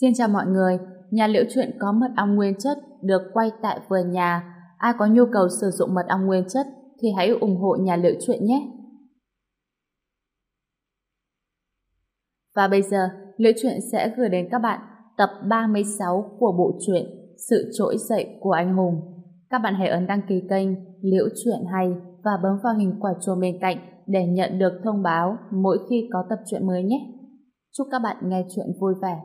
Xin chào mọi người, nhà liễu chuyện có mật ong nguyên chất được quay tại vườn nhà. Ai có nhu cầu sử dụng mật ong nguyên chất thì hãy ủng hộ nhà liễu chuyện nhé. Và bây giờ, liễu chuyện sẽ gửi đến các bạn tập 36 của bộ truyện Sự trỗi dậy của anh hùng. Các bạn hãy ấn đăng ký kênh Liễu chuyện hay và bấm vào hình quả chuông bên cạnh để nhận được thông báo mỗi khi có tập truyện mới nhé. Chúc các bạn nghe chuyện vui vẻ.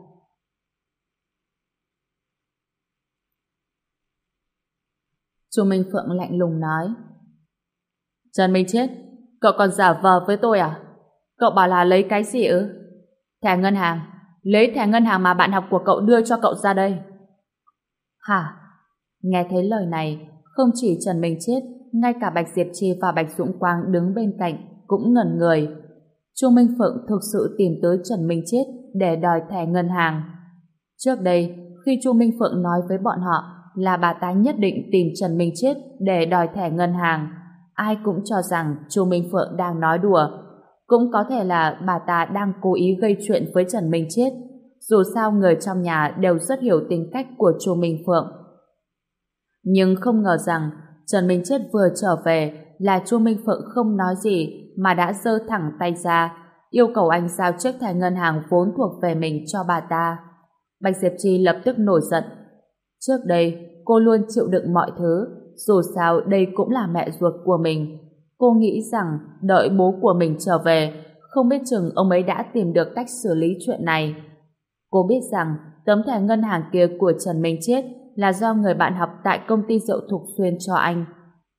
Chu Minh Phượng lạnh lùng nói Trần Minh Chết, Cậu còn giả vờ với tôi à? Cậu bảo là lấy cái gì ư? Thẻ ngân hàng, Lấy thẻ ngân hàng mà bạn học của cậu đưa cho cậu ra đây Hả? Nghe thấy lời này, Không chỉ Trần Minh Chết, Ngay cả Bạch Diệp Chi và Bạch Dũng Quang đứng bên cạnh Cũng ngẩn người Chu Minh Phượng thực sự tìm tới Trần Minh Chết Để đòi thẻ ngân hàng Trước đây, Khi Chu Minh Phượng nói với bọn họ là bà ta nhất định tìm Trần Minh Chết để đòi thẻ ngân hàng. Ai cũng cho rằng Chu Minh Phượng đang nói đùa. Cũng có thể là bà ta đang cố ý gây chuyện với Trần Minh Chết. Dù sao người trong nhà đều rất hiểu tính cách của Chu Minh Phượng. Nhưng không ngờ rằng Trần Minh Chết vừa trở về là Chu Minh Phượng không nói gì mà đã giơ thẳng tay ra, yêu cầu anh giao chiếc thẻ ngân hàng vốn thuộc về mình cho bà ta. Bạch Diệp Chi lập tức nổi giận Trước đây, cô luôn chịu đựng mọi thứ, dù sao đây cũng là mẹ ruột của mình. Cô nghĩ rằng đợi bố của mình trở về, không biết chừng ông ấy đã tìm được cách xử lý chuyện này. Cô biết rằng tấm thẻ ngân hàng kia của Trần Minh Chết là do người bạn học tại công ty rượu Thục Xuyên cho anh.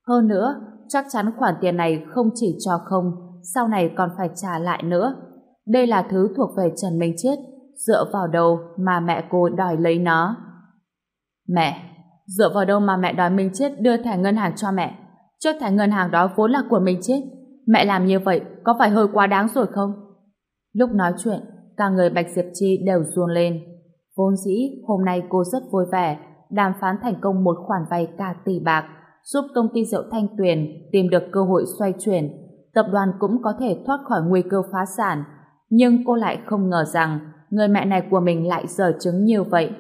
Hơn nữa, chắc chắn khoản tiền này không chỉ cho không, sau này còn phải trả lại nữa. Đây là thứ thuộc về Trần Minh Chết, dựa vào đâu mà mẹ cô đòi lấy nó. Mẹ, dựa vào đâu mà mẹ đòi Minh Chết đưa thẻ ngân hàng cho mẹ? Chiếc thẻ ngân hàng đó vốn là của Minh Chết. Mẹ làm như vậy có phải hơi quá đáng rồi không? Lúc nói chuyện, cả người Bạch Diệp Chi đều ruồn lên. Vốn dĩ, hôm nay cô rất vui vẻ, đàm phán thành công một khoản vay cả tỷ bạc, giúp công ty rượu Thanh Tuyền tìm được cơ hội xoay chuyển. Tập đoàn cũng có thể thoát khỏi nguy cơ phá sản. Nhưng cô lại không ngờ rằng người mẹ này của mình lại dở chứng như vậy.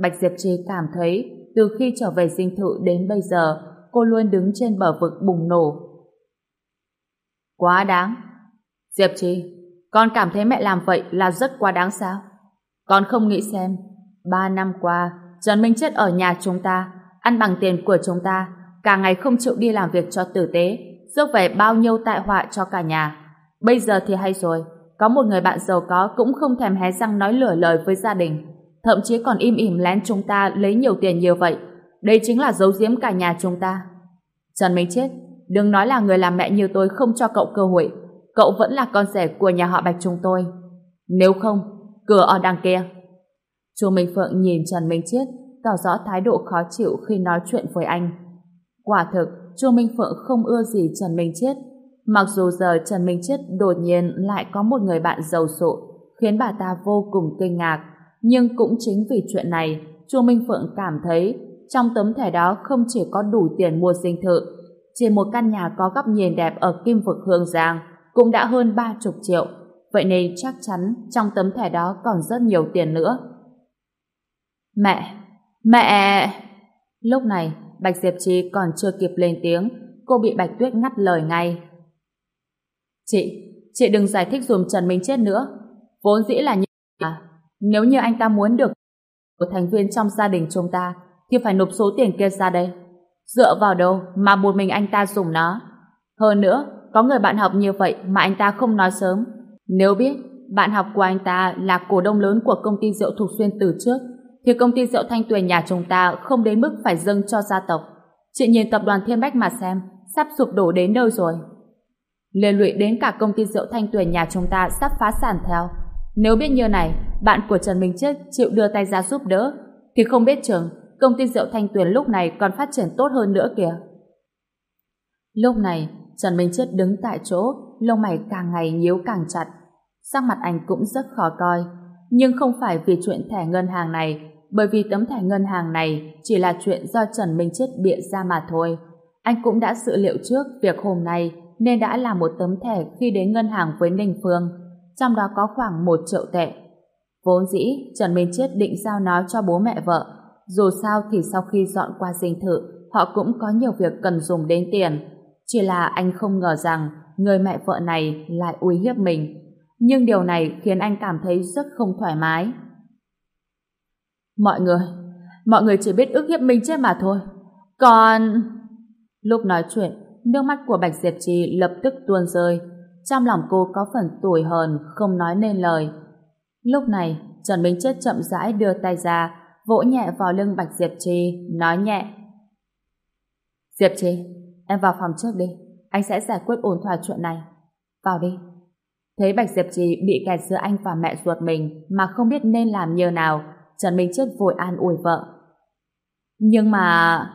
Bạch Diệp Trì cảm thấy từ khi trở về dinh thự đến bây giờ cô luôn đứng trên bờ vực bùng nổ. Quá đáng. Diệp Trì, con cảm thấy mẹ làm vậy là rất quá đáng sao? Con không nghĩ xem, ba năm qua Trần Minh Chết ở nhà chúng ta, ăn bằng tiền của chúng ta, cả ngày không chịu đi làm việc cho tử tế, rước về bao nhiêu tai họa cho cả nhà. Bây giờ thì hay rồi, có một người bạn giàu có cũng không thèm hé răng nói lửa lời với gia đình thậm chí còn im ỉm lén chúng ta lấy nhiều tiền nhiều vậy. Đây chính là giấu giếm cả nhà chúng ta. Trần Minh Chết, đừng nói là người làm mẹ như tôi không cho cậu cơ hội. Cậu vẫn là con rể của nhà họ Bạch chúng tôi. Nếu không, cửa ở đằng kia. Chu Minh Phượng nhìn Trần Minh Chết, tỏ rõ thái độ khó chịu khi nói chuyện với anh. Quả thực, Chu Minh Phượng không ưa gì Trần Minh Chết. Mặc dù giờ Trần Minh Chết đột nhiên lại có một người bạn giàu sụ, khiến bà ta vô cùng kinh ngạc. Nhưng cũng chính vì chuyện này, Chu Minh Phượng cảm thấy trong tấm thẻ đó không chỉ có đủ tiền mua dinh thự, chỉ một căn nhà có góc nhìn đẹp ở Kim Vực Hương Giang cũng đã hơn ba chục triệu. Vậy nên chắc chắn trong tấm thẻ đó còn rất nhiều tiền nữa. Mẹ! Mẹ! Lúc này, Bạch Diệp Trì còn chưa kịp lên tiếng, cô bị Bạch Tuyết ngắt lời ngay. Chị, chị đừng giải thích dùm Trần Minh Chết nữa. Vốn dĩ là như à, nếu như anh ta muốn được một thành viên trong gia đình chúng ta thì phải nộp số tiền kia ra đây. Dựa vào đâu mà một mình anh ta dùng nó? Hơn nữa, có người bạn học như vậy mà anh ta không nói sớm. Nếu biết bạn học của anh ta là cổ đông lớn của công ty rượu Thục Xuyên từ trước, thì công ty rượu Thanh Tuyền nhà chúng ta không đến mức phải dâng cho gia tộc. Chị nhìn tập đoàn Thiên Bách mà xem, sắp sụp đổ đến đâu rồi. Liên lụy đến cả công ty rượu Thanh Tuyền nhà chúng ta sắp phá sản theo. Nếu biết như này, bạn của Trần Minh Chết chịu đưa tay ra giúp đỡ, thì không biết chừng công ty rượu Thanh Tuyền lúc này còn phát triển tốt hơn nữa kìa. Lúc này, Trần Minh Chết đứng tại chỗ, lông mày càng ngày nhíu càng chặt. Sắc mặt anh cũng rất khó coi, nhưng không phải vì chuyện thẻ ngân hàng này, bởi vì tấm thẻ ngân hàng này chỉ là chuyện do Trần Minh Chết bịa ra mà thôi. Anh cũng đã dự liệu trước việc hôm nay nên đã làm một tấm thẻ khi đến ngân hàng với Ninh Phương, trong đó có khoảng một triệu tệ. Vốn dĩ, Trần Minh Chết định giao nó cho bố mẹ vợ. Dù sao thì sau khi dọn qua dinh thự, họ cũng có nhiều việc cần dùng đến tiền. Chỉ là anh không ngờ rằng người mẹ vợ này lại uy hiếp mình. Nhưng điều này khiến anh cảm thấy rất không thoải mái. Mọi người, mọi người chỉ biết ức hiếp mình chết mà thôi. Còn... Lúc nói chuyện, nước mắt của Bạch Diệp Trì lập tức tuôn rơi. Trong lòng cô có phần tủi hờn, không nói nên lời. Lúc này, Trần Minh Chết chậm rãi đưa tay ra, vỗ nhẹ vào lưng Bạch Diệp Trì, nói nhẹ. Diệp Trì, em vào phòng trước đi, anh sẽ giải quyết ổn thỏa chuyện này. Vào đi. Thấy Bạch Diệp Trì bị kẹt giữa anh và mẹ ruột mình mà không biết nên làm như nào, Trần Minh Chết vội an ủi vợ. Nhưng mà...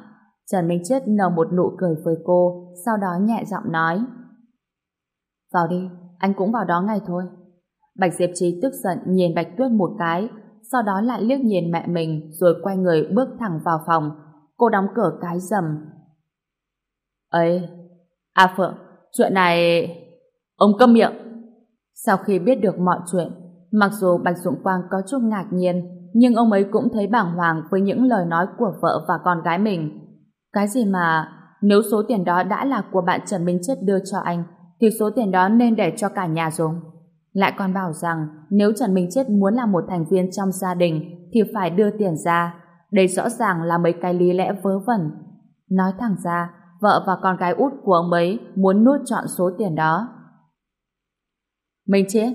Trần Minh Chết nở một nụ cười với cô, sau đó nhẹ giọng nói. Vào đi, anh cũng vào đó ngay thôi. Bạch Diệp Trí tức giận nhìn Bạch Tuyết một cái, sau đó lại liếc nhìn mẹ mình rồi quay người bước thẳng vào phòng. Cô đóng cửa cái rầm. ấy A Phượng, chuyện này... Ông câm miệng! Sau khi biết được mọi chuyện, mặc dù Bạch Dũng Quang có chút ngạc nhiên, nhưng ông ấy cũng thấy bàng hoàng với những lời nói của vợ và con gái mình. Cái gì mà, nếu số tiền đó đã là của bạn Trần Minh Chết đưa cho anh, thì số tiền đó nên để cho cả nhà dùng. Lại còn bảo rằng nếu Trần Minh Chết muốn là một thành viên trong gia đình thì phải đưa tiền ra. Đây rõ ràng là mấy cái lý lẽ vớ vẩn. Nói thẳng ra, vợ và con gái út của ông ấy muốn nuốt trọn số tiền đó. Minh Chết,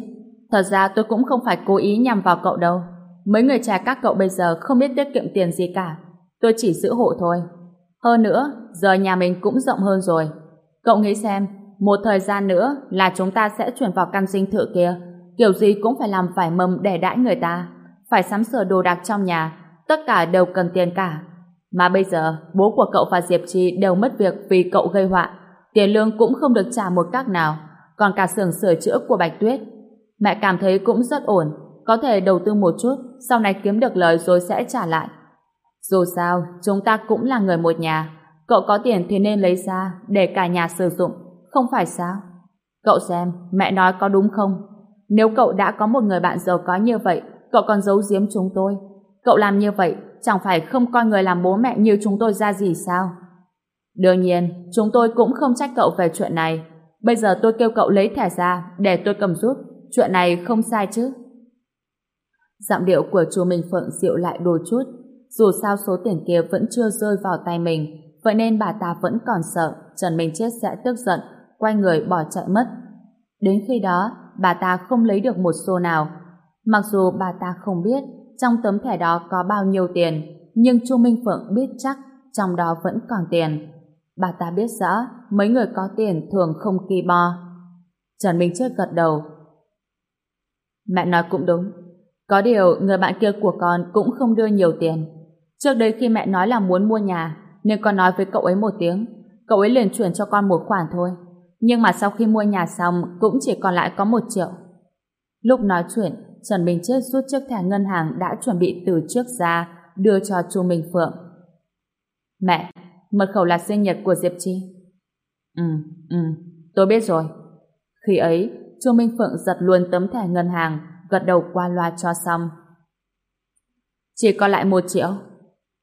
thật ra tôi cũng không phải cố ý nhằm vào cậu đâu. Mấy người trẻ các cậu bây giờ không biết tiết kiệm tiền gì cả. Tôi chỉ giữ hộ thôi. Hơn nữa, giờ nhà mình cũng rộng hơn rồi. Cậu nghĩ xem, một thời gian nữa là chúng ta sẽ chuyển vào căn dinh thự kia. Kiểu gì cũng phải làm vải mầm để đãi người ta. Phải sắm sửa đồ đạc trong nhà. Tất cả đều cần tiền cả. Mà bây giờ, bố của cậu và Diệp Trì đều mất việc vì cậu gây họa. Tiền lương cũng không được trả một cách nào. Còn cả xưởng sửa chữa của Bạch Tuyết. Mẹ cảm thấy cũng rất ổn. Có thể đầu tư một chút, sau này kiếm được lời rồi sẽ trả lại. Dù sao, chúng ta cũng là người một nhà. Cậu có tiền thì nên lấy ra để cả nhà sử dụng không phải sao? Cậu xem, mẹ nói có đúng không? Nếu cậu đã có một người bạn giàu có như vậy, cậu còn giấu giếm chúng tôi. Cậu làm như vậy, chẳng phải không coi người làm bố mẹ như chúng tôi ra gì sao? Đương nhiên, chúng tôi cũng không trách cậu về chuyện này. Bây giờ tôi kêu cậu lấy thẻ ra để tôi cầm giúp. Chuyện này không sai chứ? Giọng điệu của chú Minh Phượng dịu lại đôi chút. Dù sao số tiền kia vẫn chưa rơi vào tay mình, vậy nên bà ta vẫn còn sợ Trần Minh Chết sẽ tức giận quay người bỏ chạy mất. Đến khi đó, bà ta không lấy được một xu nào. Mặc dù bà ta không biết trong tấm thẻ đó có bao nhiêu tiền, nhưng Chu Minh Phượng biết chắc trong đó vẫn còn tiền. Bà ta biết rõ mấy người có tiền thường không kỳ bo. Trần Minh Chết gật đầu. Mẹ nói cũng đúng. Có điều người bạn kia của con cũng không đưa nhiều tiền. Trước đây khi mẹ nói là muốn mua nhà, nên con nói với cậu ấy một tiếng. Cậu ấy liền chuyển cho con một khoản thôi. Nhưng mà sau khi mua nhà xong cũng chỉ còn lại có một triệu. Lúc nói chuyện, Trần Minh Chết rút chiếc thẻ ngân hàng đã chuẩn bị từ trước ra đưa cho Chu Minh Phượng. Mẹ, mật khẩu là sinh nhật của Diệp Chi. Ừ, ừ, tôi biết rồi. Khi ấy, Chu Minh Phượng giật luôn tấm thẻ ngân hàng, gật đầu qua loa cho xong. Chỉ còn lại một triệu.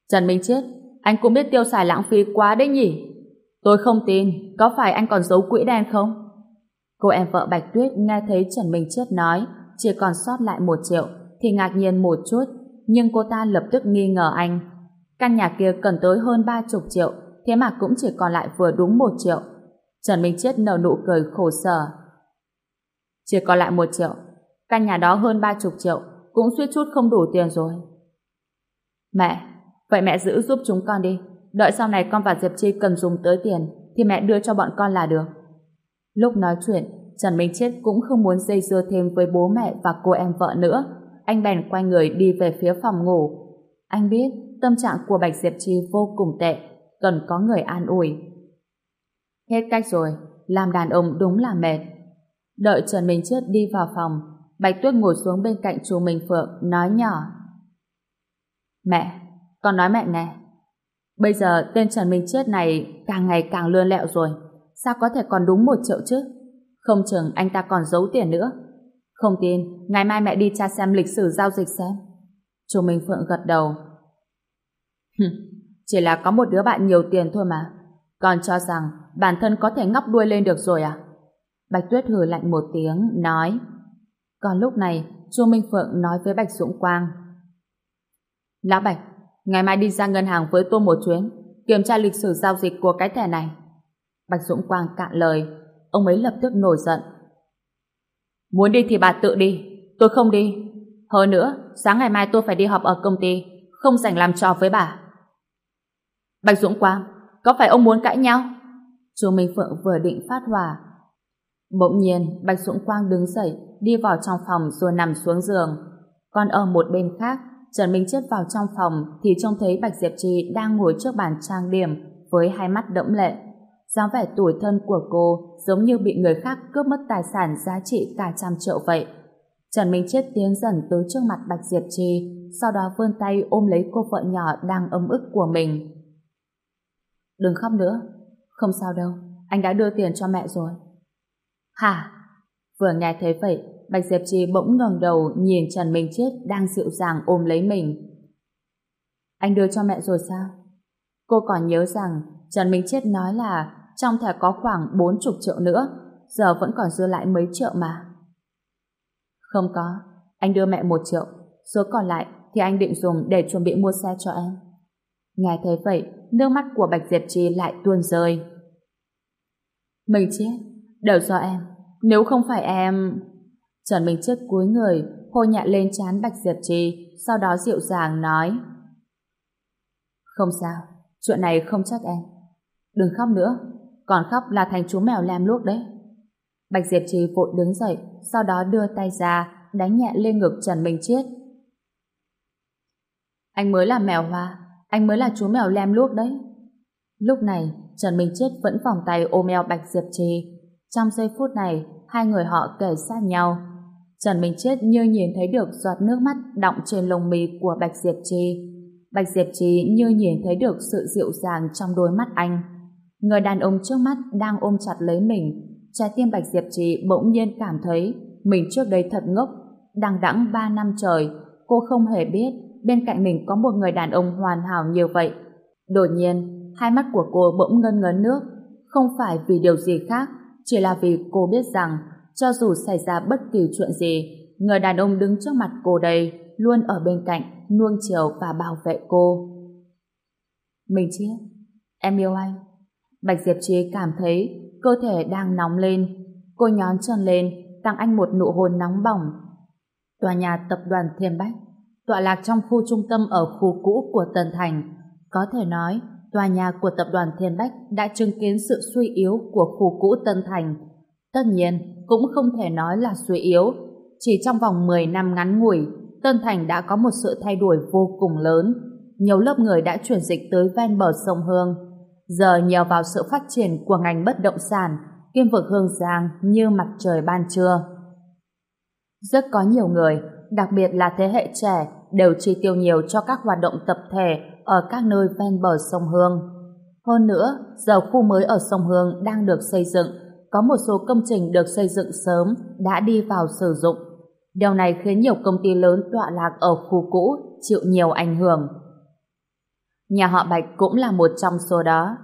Trần Minh Chết, anh cũng biết tiêu xài lãng phí quá đấy nhỉ? Tôi không tin, có phải anh còn giấu quỹ đen không? Cô em vợ Bạch Tuyết nghe thấy Trần Minh Chết nói chỉ còn sót lại một triệu thì ngạc nhiên một chút, nhưng cô ta lập tức nghi ngờ anh. Căn nhà kia cần tới hơn ba chục triệu, thế mà cũng chỉ còn lại vừa đúng một triệu. Trần Minh Chết nở nụ cười khổ sở. Chỉ còn lại một triệu, căn nhà đó hơn ba chục triệu, cũng suýt chút không đủ tiền rồi. Mẹ, vậy mẹ giữ giúp chúng con đi, đợi sau này con và Diệp Chi cần dùng tới tiền thì mẹ đưa cho bọn con là được. Lúc nói chuyện, Trần Minh Chết cũng không muốn dây dưa thêm với bố mẹ và cô em vợ nữa. Anh bèn quay người đi về phía phòng ngủ. Anh biết tâm trạng của Bạch Diệp Chi vô cùng tệ, cần có người an ủi. Hết cách rồi, làm đàn ông đúng là mệt. Đợi Trần Minh Chết đi vào phòng, Bạch Tuyết ngồi xuống bên cạnh chú Minh Phượng, nói nhỏ. Mẹ, con nói mẹ nghe. Bây giờ tên Trần Minh Chết này càng ngày càng lươn lẹo rồi. Sao có thể còn đúng một triệu chứ? Không chừng anh ta còn giấu tiền nữa. Không tin, ngày mai mẹ đi tra xem lịch sử giao dịch xem. Chu Minh Phượng gật đầu. Chỉ là có một đứa bạn nhiều tiền thôi mà. Còn cho rằng bản thân có thể ngóc đuôi lên được rồi à? Bạch Tuyết hừ lạnh một tiếng, nói. Còn lúc này, Chu Minh Phượng nói với Bạch Dũng Quang. Lão Bạch, ngày mai đi ra ngân hàng với tôi một chuyến, kiểm tra lịch sử giao dịch của cái thẻ này. Bạch Dũng Quang cạn lời, ông ấy lập tức nổi giận. Muốn đi thì bà tự đi, tôi không đi. Hơn nữa, sáng ngày mai tôi phải đi họp ở công ty, không dành làm trò với bà. Bạch Dũng Quang, có phải ông muốn cãi nhau? Chu Minh Phượng vừa định phát hỏa. Bỗng nhiên, Bạch Dũng Quang đứng dậy, đi vào trong phòng rồi nằm xuống giường. Còn ở một bên khác, Trần Minh Chết vào trong phòng thì trông thấy Bạch Diệp Trì đang ngồi trước bàn trang điểm với hai mắt đẫm lệ. dáng vẻ tuổi thân của cô giống như bị người khác cướp mất tài sản giá trị cả trăm triệu vậy. Trần Minh Chết tiến dần tới trước mặt Bạch Diệp Trì, sau đó vươn tay ôm lấy cô vợ nhỏ đang ấm ức của mình. Đừng khóc nữa. Không sao đâu, anh đã đưa tiền cho mẹ rồi. Hả? Vừa nghe thấy vậy, Bạch Diệp Trì bỗng ngẩng đầu nhìn Trần Minh Chết đang dịu dàng ôm lấy mình. Anh đưa cho mẹ rồi sao? Cô còn nhớ rằng Trần Minh Chết nói là trong thẻ có khoảng 40 triệu nữa, giờ vẫn còn dư lại mấy triệu mà. Không có, anh đưa mẹ một triệu, số còn lại thì anh định dùng để chuẩn bị mua xe cho em. Nghe thấy vậy, nước mắt của Bạch Diệp Trì lại tuôn rơi. Mình chết, đều do em. Nếu không phải em... Trần Minh Chết cúi người, hôn nhẹ lên chán Bạch Diệp Trì, sau đó dịu dàng nói. Không sao, chuyện này không trách em. Đừng khóc nữa, còn khóc là thành chú mèo lem luốc đấy. Bạch Diệp Trì vội đứng dậy, sau đó đưa tay ra, đánh nhẹ lên ngực Trần Minh Chết. Anh mới là mèo hoa, anh mới là chú mèo lem luốc đấy. Lúc này, Trần Minh Chết vẫn vòng tay ôm eo Bạch Diệp Trì. Trong giây phút này, hai người họ kề sát nhau. Trần Minh Chết như nhìn thấy được giọt nước mắt đọng trên lông mi của Bạch Diệp Trì. Bạch Diệp Trì như nhìn thấy được sự dịu dàng trong đôi mắt anh. Người đàn ông trước mắt đang ôm chặt lấy mình. Trái tim Bạch Diệp Trì bỗng nhiên cảm thấy mình trước đây thật ngốc. Đằng đẵng ba năm trời, cô không hề biết bên cạnh mình có một người đàn ông hoàn hảo như vậy. Đột nhiên, hai mắt của cô bỗng ngân ngấn nước, không phải vì điều gì khác, chỉ là vì cô biết rằng cho dù xảy ra bất kỳ chuyện gì, người đàn ông đứng trước mặt cô đây luôn ở bên cạnh, nuông chiều và bảo vệ cô. Mình chết, em yêu anh. Bạch Diệp Trí cảm thấy cơ thể đang nóng lên. Cô nhón chân lên, tặng anh một nụ hôn nóng bỏng. Tòa nhà tập đoàn Thiên Bách tọa lạc trong khu trung tâm ở khu cũ của Tân Thành. Có thể nói, tòa nhà của tập đoàn Thiên Bách đã chứng kiến sự suy yếu của khu cũ Tân Thành. Tất nhiên, cũng không thể nói là suy yếu. Chỉ trong vòng 10 năm ngắn ngủi, Tân Thành đã có một sự thay đổi vô cùng lớn. Nhiều lớp người đã chuyển dịch tới ven bờ sông Hương. Giờ nhờ vào sự phát triển của ngành bất động sản, kim vực Hương Giang như mặt trời ban trưa. Rất có nhiều người, đặc biệt là thế hệ trẻ, đều chi tiêu nhiều cho các hoạt động tập thể ở các nơi ven bờ sông Hương. Hơn nữa, giờ khu mới ở sông Hương đang được xây dựng, có một số công trình được xây dựng sớm đã đi vào sử dụng. Điều này khiến nhiều công ty lớn tọa lạc ở khu cũ chịu nhiều ảnh hưởng. Nhà họ Bạch cũng là một trong số đó.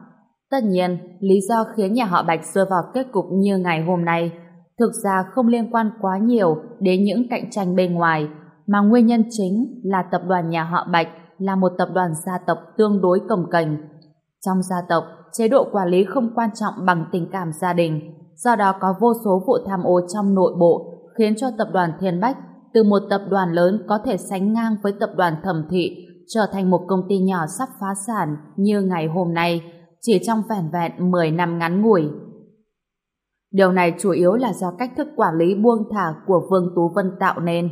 Tất nhiên, lý do khiến nhà họ Bạch rơi vào kết cục như ngày hôm nay thực ra không liên quan quá nhiều đến những cạnh tranh bên ngoài, mà nguyên nhân chính là tập đoàn nhà họ Bạch là một tập đoàn gia tộc tương đối cồng cành Trong gia tộc, chế độ quản lý không quan trọng bằng tình cảm gia đình, do đó có vô số vụ tham ô trong nội bộ khiến cho tập đoàn Thiên Bách từ một tập đoàn lớn có thể sánh ngang với tập đoàn thẩm thị trở thành một công ty nhỏ sắp phá sản như ngày hôm nay, chỉ trong vẻn vẹn 10 năm ngắn ngủi. Điều này chủ yếu là do cách thức quản lý buông thả của Vương Tú Vân tạo nên.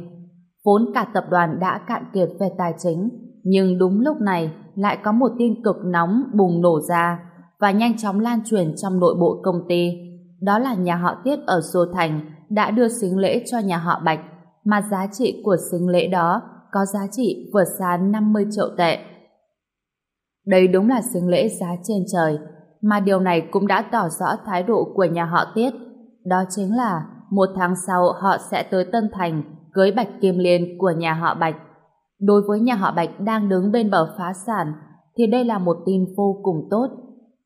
Vốn cả tập đoàn đã cạn kiệt về tài chính, nhưng đúng lúc này lại có một tin cực nóng bùng nổ ra và nhanh chóng lan truyền trong nội bộ công ty. Đó là nhà họ Tiết ở Sô Thành đã đưa xính lễ cho nhà họ Bạch, mà giá trị của xính lễ đó có giá trị vượt xa 50 triệu tệ. Đây đúng là xính lễ giá trên trời, mà điều này cũng đã tỏ rõ thái độ của nhà họ Tiết. Đó chính là một tháng sau họ sẽ tới Tân Thành cưới Bạch Kim Liên của nhà họ Bạch. Đối với nhà họ Bạch đang đứng bên bờ phá sản thì đây là một tin vô cùng tốt.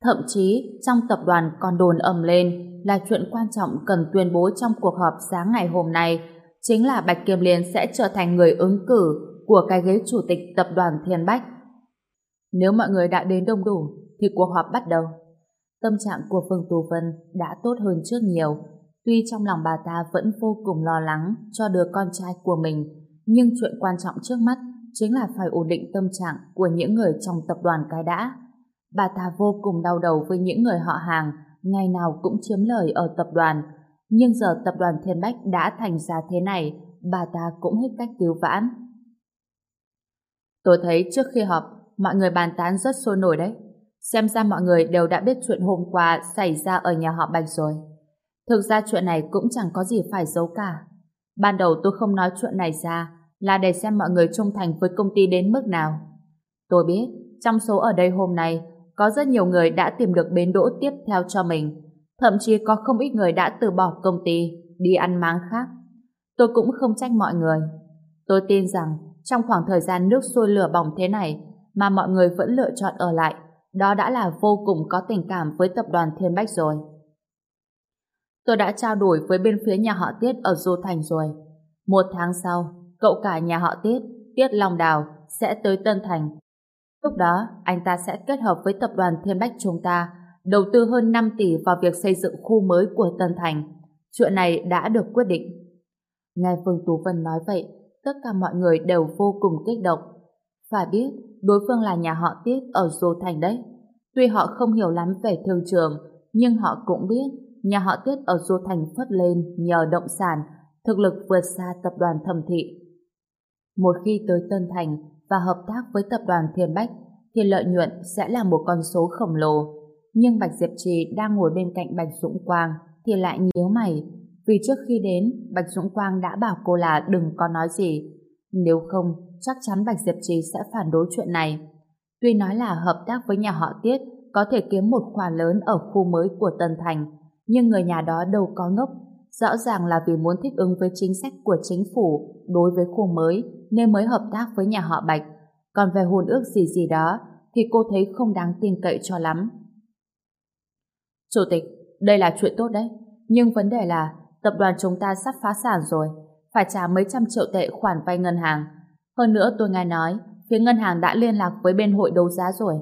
Thậm chí trong tập đoàn còn đồn ầm lên là chuyện quan trọng cần tuyên bố trong cuộc họp sáng ngày hôm nay chính là Bạch Kim Liên sẽ trở thành người ứng cử của cái ghế chủ tịch tập đoàn Thiên Bách. Nếu mọi người đã đến đông đủ thì cuộc họp bắt đầu. Tâm trạng của Phương Tú Vân đã tốt hơn trước nhiều. Tuy trong lòng bà ta vẫn vô cùng lo lắng cho đứa con trai của mình, nhưng chuyện quan trọng trước mắt chính là phải ổn định tâm trạng của những người trong tập đoàn cái đã. Bà ta vô cùng đau đầu với những người họ hàng, ngày nào cũng chiếm lời ở tập đoàn. Nhưng giờ tập đoàn Thiên Bách đã thành ra thế này, bà ta cũng hết cách cứu vãn. Tôi thấy trước khi họp, mọi người bàn tán rất sôi nổi đấy. Xem ra mọi người đều đã biết chuyện hôm qua xảy ra ở nhà họ Bạch rồi. Thực ra chuyện này cũng chẳng có gì phải giấu cả. Ban đầu tôi không nói chuyện này ra là để xem mọi người trung thành với công ty đến mức nào. Tôi biết, trong số ở đây hôm nay có rất nhiều người đã tìm được bến đỗ tiếp theo cho mình. Thậm chí có không ít người đã từ bỏ công ty, đi ăn máng khác. Tôi cũng không trách mọi người. Tôi tin rằng trong khoảng thời gian nước sôi lửa bỏng thế này mà mọi người vẫn lựa chọn ở lại, đó đã là vô cùng có tình cảm với tập đoàn Thiên Bách rồi. Tôi đã trao đổi với bên phía nhà họ Tiết ở Du Thành rồi. Một tháng sau, cậu cả nhà họ Tiết, Tiết Long Đào, sẽ tới Tân Thành. Lúc đó, anh ta sẽ kết hợp với tập đoàn Thiên Bách chúng ta đầu tư hơn 5 tỷ vào việc xây dựng khu mới của Tân Thành. Chuyện này đã được quyết định. Nghe Phương Tú Vân nói vậy, tất cả mọi người đều vô cùng kích động. Phải biết, đối phương là nhà họ Tiết ở Dô Thành đấy. Tuy họ không hiểu lắm về thương trường, nhưng họ cũng biết nhà họ Tiết ở Dô Thành phất lên nhờ động sản, thực lực vượt xa tập đoàn thẩm thị. Một khi tới Tân Thành và hợp tác với tập đoàn Thiên Bách, thì lợi nhuận sẽ là một con số khổng lồ. Nhưng Bạch Diệp Trì đang ngồi bên cạnh Bạch Dũng Quang thì lại nhíu mày, vì trước khi đến, Bạch Dũng Quang đã bảo cô là đừng có nói gì. Nếu không, chắc chắn Bạch Diệp Trì sẽ phản đối chuyện này. Tuy nói là hợp tác với nhà họ Tiết có thể kiếm một khoản lớn ở khu mới của Tân Thành, nhưng người nhà đó đâu có ngốc. Rõ ràng là vì muốn thích ứng với chính sách của chính phủ đối với khu mới nên mới hợp tác với nhà họ Bạch. Còn về hôn ước gì gì đó thì cô thấy không đáng tin cậy cho lắm. Chủ tịch, đây là chuyện tốt đấy. Nhưng vấn đề là tập đoàn chúng ta sắp phá sản rồi, phải trả mấy trăm triệu tệ khoản vay ngân hàng. Hơn nữa tôi nghe nói, phía ngân hàng đã liên lạc với bên hội đấu giá rồi.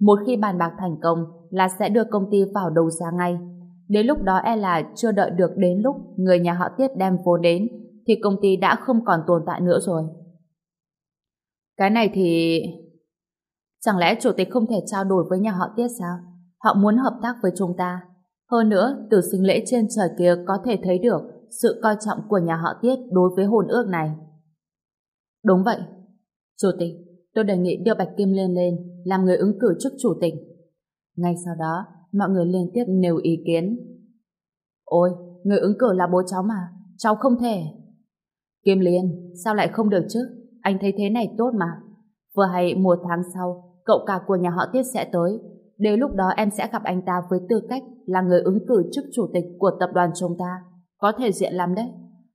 Một khi bàn bạc thành công là sẽ đưa công ty vào đấu giá ngay. Đến lúc đó e là chưa đợi được đến lúc người nhà họ Tiết đem vốn đến thì công ty đã không còn tồn tại nữa rồi. Cái này thì... Chẳng lẽ chủ tịch không thể trao đổi với nhà họ Tiết sao? Họ muốn hợp tác với chúng ta. Hơn nữa, từ sinh lễ trên trời kia có thể thấy được sự coi trọng của nhà họ Tiết đối với hồn ước này. Đúng vậy. Chủ tịch, tôi đề nghị đưa Bạch Kim Liên lên làm người ứng cử chức chủ tịch. Ngay sau đó, mọi người liên tiếp nêu ý kiến. Ôi, người ứng cử là bố cháu mà, cháu không thể. Kim Liên, sao lại không được chứ? Anh thấy thế này tốt mà. Vừa hay một tháng sau, cậu cả của nhà họ Tiết sẽ tới. Đến lúc đó em sẽ gặp anh ta với tư cách là người ứng cử chức chủ tịch của tập đoàn chúng ta. Có thể diện lắm đấy.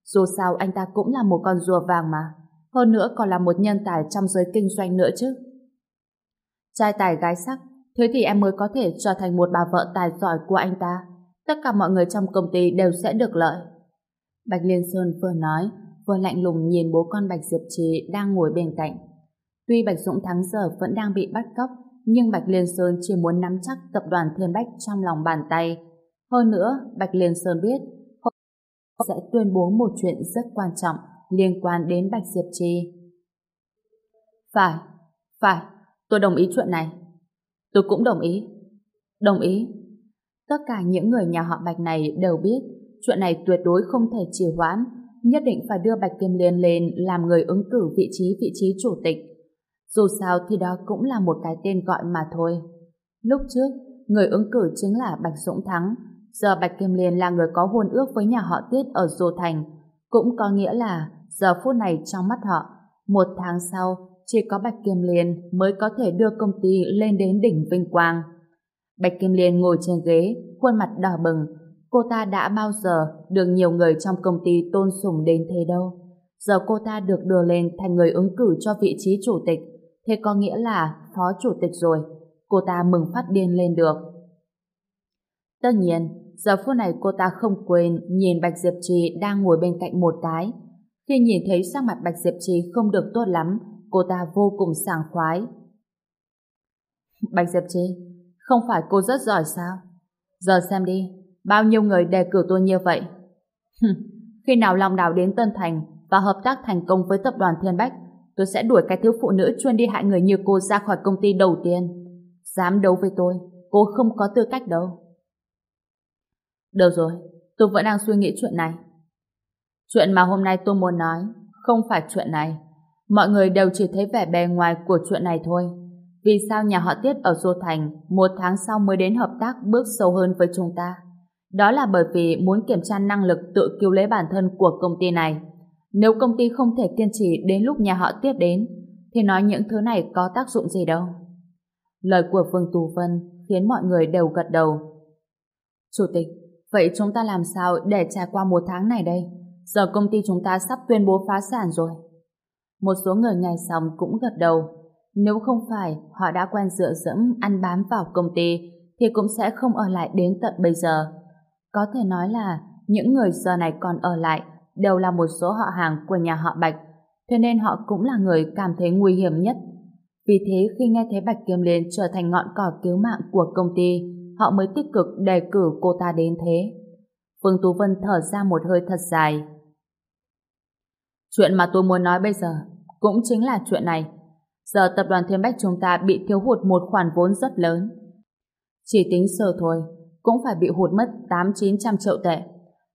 Dù sao anh ta cũng là một con rùa vàng mà. Hơn nữa còn là một nhân tài trong giới kinh doanh nữa chứ. Trai tài gái sắc Thế thì em mới có thể trở thành một bà vợ tài giỏi của anh ta. Tất cả mọi người trong công ty đều sẽ được lợi. Bạch Liên Sơn vừa nói, vừa lạnh lùng nhìn bố con Bạch Diệp Trì đang ngồi bên cạnh. Tuy Bạch Dũng Thắng giờ vẫn đang bị bắt cóc, nhưng Bạch Liên Sơn chỉ muốn nắm chắc tập đoàn Thiên Bách trong lòng bàn tay. Hơn nữa, Bạch Liên Sơn biết sẽ tuyên bố một chuyện rất quan trọng liên quan đến Bạch Diệp Trì. Phải, phải, tôi đồng ý chuyện này. Tôi cũng đồng ý. Đồng ý. Tất cả những người nhà họ Bạch này đều biết chuyện này tuyệt đối không thể trì hoãn, nhất định phải đưa Bạch Kim Liên lên làm người ứng cử vị trí vị trí chủ tịch. Dù sao thì đó cũng là một cái tên gọi mà thôi. Lúc trước, người ứng cử chính là Bạch Dũng Thắng, giờ Bạch Kim Liên là người có hôn ước với nhà họ Tiết ở Dô Thành, cũng có nghĩa là giờ phút này trong mắt họ, một tháng sau chỉ có Bạch Kim Liên mới có thể đưa công ty lên đến đỉnh vinh quang. Bạch Kim Liên ngồi trên ghế, khuôn mặt đỏ bừng. cô ta đã bao giờ được nhiều người trong công ty tôn sùng đến thế đâu. Giờ cô ta được đưa lên thành người ứng cử cho vị trí chủ tịch, thế có nghĩa là phó chủ tịch rồi. Cô ta mừng phát điên lên được. Tất nhiên, giờ phút này cô ta không quên nhìn Bạch Diệp Trì đang ngồi bên cạnh một cái. Khi nhìn thấy sắc mặt Bạch Diệp Trì không được tốt lắm, cô ta vô cùng sảng khoái. Bạch Diệp Trì, không phải cô rất giỏi sao? Giờ xem đi, bao nhiêu người đề cử tôi như vậy? Khi nào Long Đào đến Tân Thành và hợp tác thành công với tập đoàn Thiên Bách, tôi sẽ đuổi cái thứ phụ nữ chuyên đi hại người như cô ra khỏi công ty đầu tiên. Dám đấu với tôi, cô không có tư cách đâu. Được rồi, tôi vẫn đang suy nghĩ chuyện này. Chuyện mà hôm nay tôi muốn nói không phải chuyện này. Mọi người đều chỉ thấy vẻ bề ngoài của chuyện này thôi. Vì sao nhà họ Tiết ở Dô Thành một tháng sau mới đến hợp tác bước sâu hơn với chúng ta? Đó là bởi vì muốn kiểm tra năng lực tự cứu lấy bản thân của công ty này. Nếu công ty không thể kiên trì đến lúc nhà họ Tiết đến, thì nói những thứ này có tác dụng gì đâu. Lời của Vương Tú Vân khiến mọi người đều gật đầu. Chủ tịch, vậy chúng ta làm sao để trải qua một tháng này đây? Giờ công ty chúng ta sắp tuyên bố phá sản rồi. Một số người nghe xong cũng gật đầu. Nếu không phải họ đã quen dựa dẫm ăn bám vào công ty thì cũng sẽ không ở lại đến tận bây giờ. Có thể nói là những người giờ này còn ở lại đều là một số họ hàng của nhà họ Bạch thế nên họ cũng là người cảm thấy nguy hiểm nhất vì thế khi nghe thấy Bạch Kiếm Liên trở thành ngọn cỏ cứu mạng của công ty, họ mới tích cực đề cử cô ta đến thế. Phương Tú Vân thở ra một hơi thật dài. Chuyện mà tôi muốn nói bây giờ cũng chính là chuyện này. Giờ tập đoàn Thiên Bách chúng ta bị thiếu hụt một khoản vốn rất lớn. Chỉ tính sơ thôi, cũng phải bị hụt mất 8-900 triệu tệ.